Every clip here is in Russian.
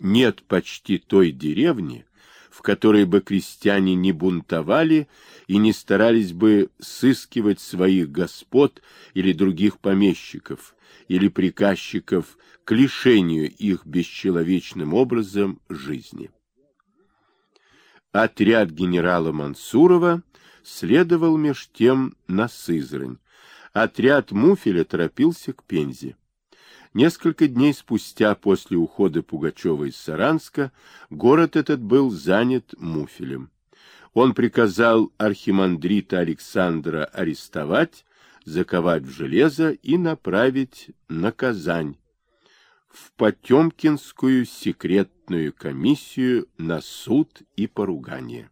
нет почти той деревни, в которой бы крестьяне не бунтовали и не старались бы сыскивать своих господ или других помещиков, или приказчиков к лишению их бесчеловечным образом жизни. Отряд генерала Мансурова следовал меж тем на Сызрань. Отряд Муфеля торопился к Пензе. Несколько дней спустя после ухода Пугачева из Саранска город этот был занят Муфелем. Он приказал архимандрита Александра арестовать, заковать в железо и направить на Казань, в Потемкинскую секретную комиссию на суд и поругание.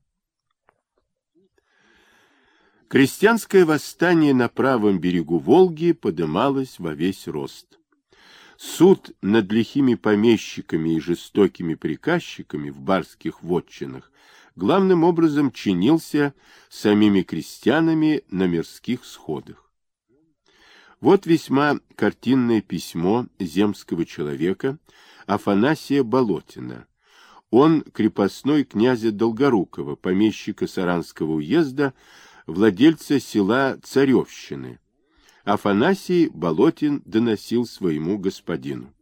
Крестьянское восстание на правом берегу Волги подымалось во весь рост. Суд над лихими помещиками и жестокими приказчиками в барских вотчинах главным образом чинился самими крестьянами на мирских сходах. Вот весьма картинное письмо земского человека Афанасия Болотина. Он крепостной князя Долгорукова, помещика Саранского уезда, владельца села Царевщины. Афанасий Болотин доносил своему господину.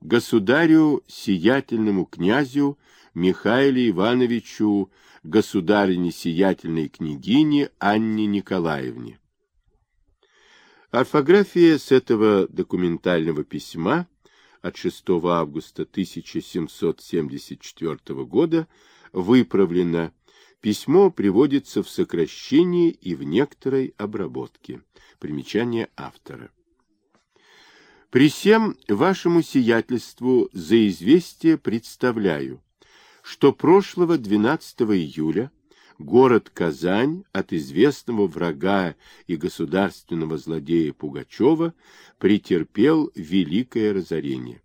Государю сиятельному князю Михаилу Ивановичу, государине сиятельной княгине Анне Николаевне. Орфография с этого документального письма от 6 августа 1774 года выправлена Письмо приводится в сокращении и в некоторой обработке. Примечание автора. При всем вашему сиятельству за известие представляю, что прошлого 12 июля город Казань от известного врага и государственного злодея Пугачева претерпел великое разорение.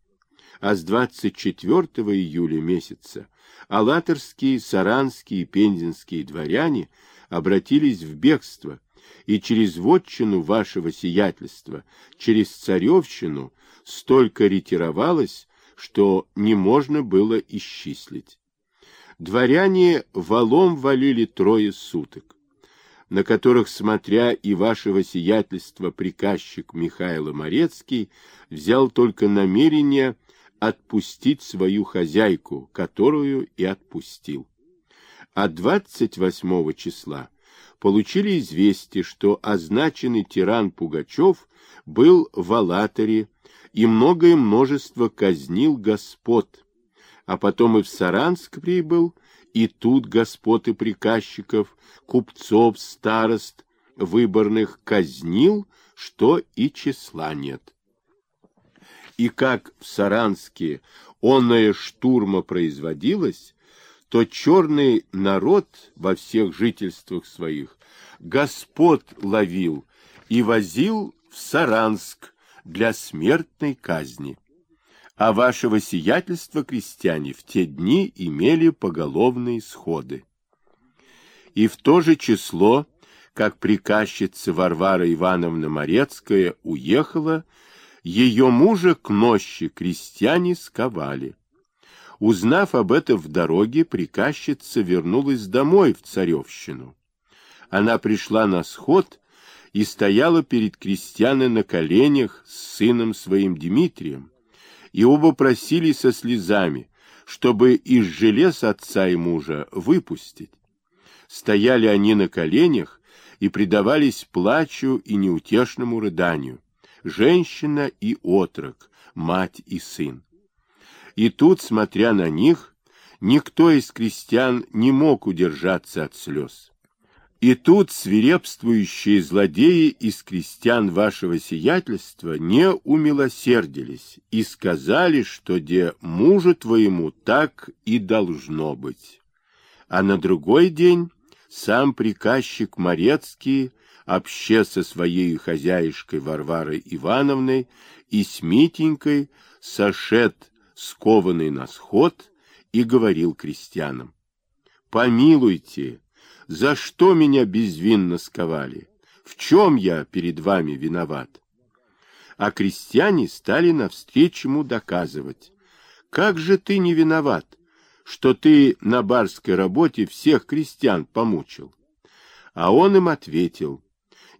А с 24 июля месяца алаторские, саранские и пензенские дворяне обратились в бегство, и через вотчину вашего сиятельства, через царевщину, столько ретировалось, что не можно было исчислить. Дворяне валом валили трое суток, на которых, смотря и вашего сиятельства, приказчик Михаил Морецкий взял только намерение отпустить свою хозяйку, которую и отпустил. А 28 числа получили известие, что означенный тиран Пугачев был в Алаторе и многое множество казнил господ, а потом и в Саранск прибыл, и тут господ и приказчиков, купцов, старост, выборных казнил, что и числа нет и как в Саранске онная штурма производилась, то черный народ во всех жительствах своих господ ловил и возил в Саранск для смертной казни. А вашего сиятельства крестьяне в те дни имели поголовные сходы. И в то же число, как приказчица Варвара Ивановна Морецкая уехала, ее мужа к нощи крестьяне сковали. Узнав об этом в дороге, приказчица вернулась домой в Царевщину. Она пришла на сход и стояла перед крестьяной на коленях с сыном своим Дмитрием, и оба просили со слезами, чтобы из желез отца и мужа выпустить. Стояли они на коленях и предавались плачу и неутешному рыданию женщина и отрок, мать и сын. И тут, смотря на них, никто из крестьян не мог удержаться от слез. И тут свирепствующие злодеи из крестьян вашего сиятельства не умилосердились и сказали, что де мужу твоему так и должно быть. А на другой день сам приказчик Морецкий обще со своей хозяйкой Варварой Ивановной и с Митенькой сошед, скованный на сход, и говорил крестьянам, «Помилуйте, за что меня безвинно сковали? В чем я перед вами виноват?» А крестьяне стали навстречу ему доказывать, как же ты не виноват, что ты на барской работе всех крестьян помучил? А он им ответил,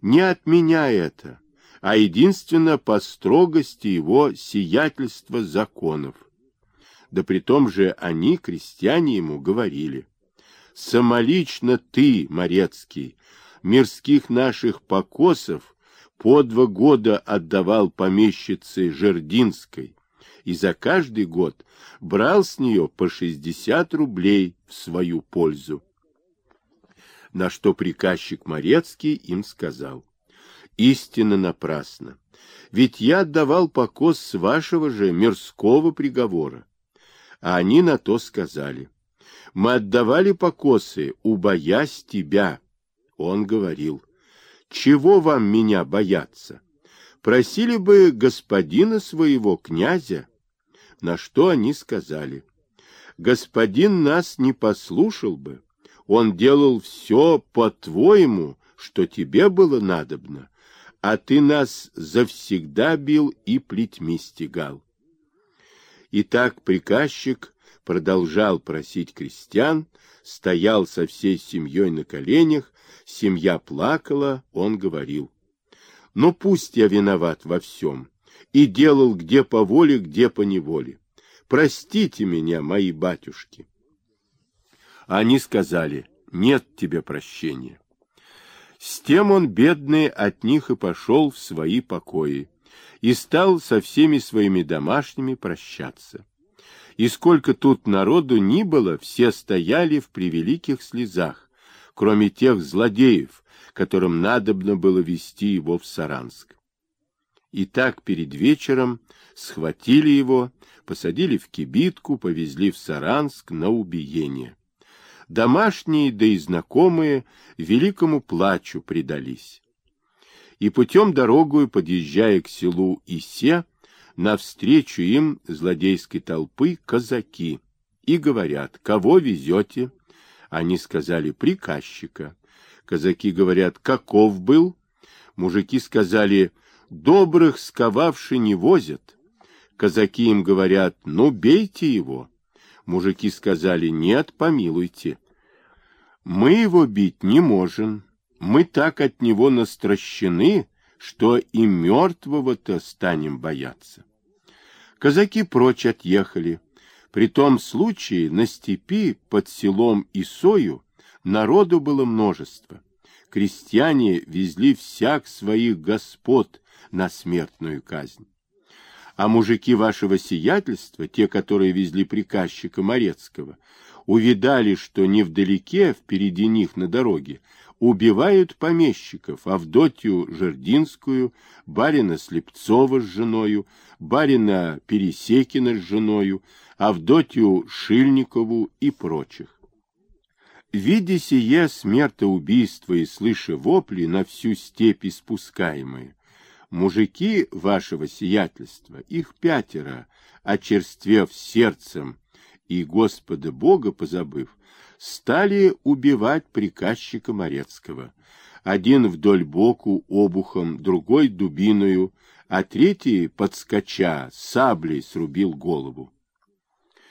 не от меня это, а единственно по строгости его сиятельства законов. Да при том же они, крестьяне, ему говорили, «Самолично ты, Морецкий, мирских наших покосов по два года отдавал помещице Жердинской, и за каждый год брал с нее по шестьдесят рублей в свою пользу. На что приказчик Морецкий им сказал, истинно напрасно, ведь я отдавал покос с вашего же мирского приговора. А они на то сказали, мы отдавали покосы, убоясь тебя. Он говорил, чего вам меня бояться? Просили бы господина своего, князя. На что они сказали, господин нас не послушал бы. Он делал все по-твоему, что тебе было надобно, а ты нас завсегда бил и плетьми стегал. И так приказчик продолжал просить крестьян, стоял со всей семьей на коленях, семья плакала, он говорил, «Ну пусть я виноват во всем, и делал где по воле, где по неволе. Простите меня, мои батюшки». Они сказали, «Нет тебе прощения». С тем он, бедный, от них и пошел в свои покои и стал со всеми своими домашними прощаться. И сколько тут народу ни было, все стояли в превеликих слезах, кроме тех злодеев, которым надобно было вести его в Саранск. И так перед вечером схватили его, посадили в кибитку, повезли в Саранск на убиение. Домашние, да и знакомые великому плачу предались. И путем дорогою, подъезжая к селу Исе, навстречу им злодейской толпы казаки и говорят, кого везете? Они сказали, приказчика. Казаки говорят, каков был? Мужики сказали, добрых сковавши не возят. Казаки им говорят, ну бейте его. Мужики сказали, нет, помилуйте. Мы его бить не можем. Мы так от него настращены, что и мертвого-то станем бояться. Казаки прочь отъехали. При том случае на степи под селом Исою народу было множество. Крестьяне везли всяк своих господ на смертную казнь. А мужики вашего сиятельства, те, которые везли приказчика Морецкого, увидали, что невдалеке, впереди них на дороге, убивают помещиков Авдотью Жердинскую, барина Слепцова с женою, барина Пересекина с женою, Авдотью Шильникову и прочих. Видя сие смертоубийство и слыша вопли на всю степь испускаемые, мужики вашего сиятельства, их пятеро, очерствев сердцем и Господа Бога позабыв, стали убивать приказчика Морецкого. Один вдоль боку обухом, другой дубиною, а третий, подскоча, саблей срубил голову.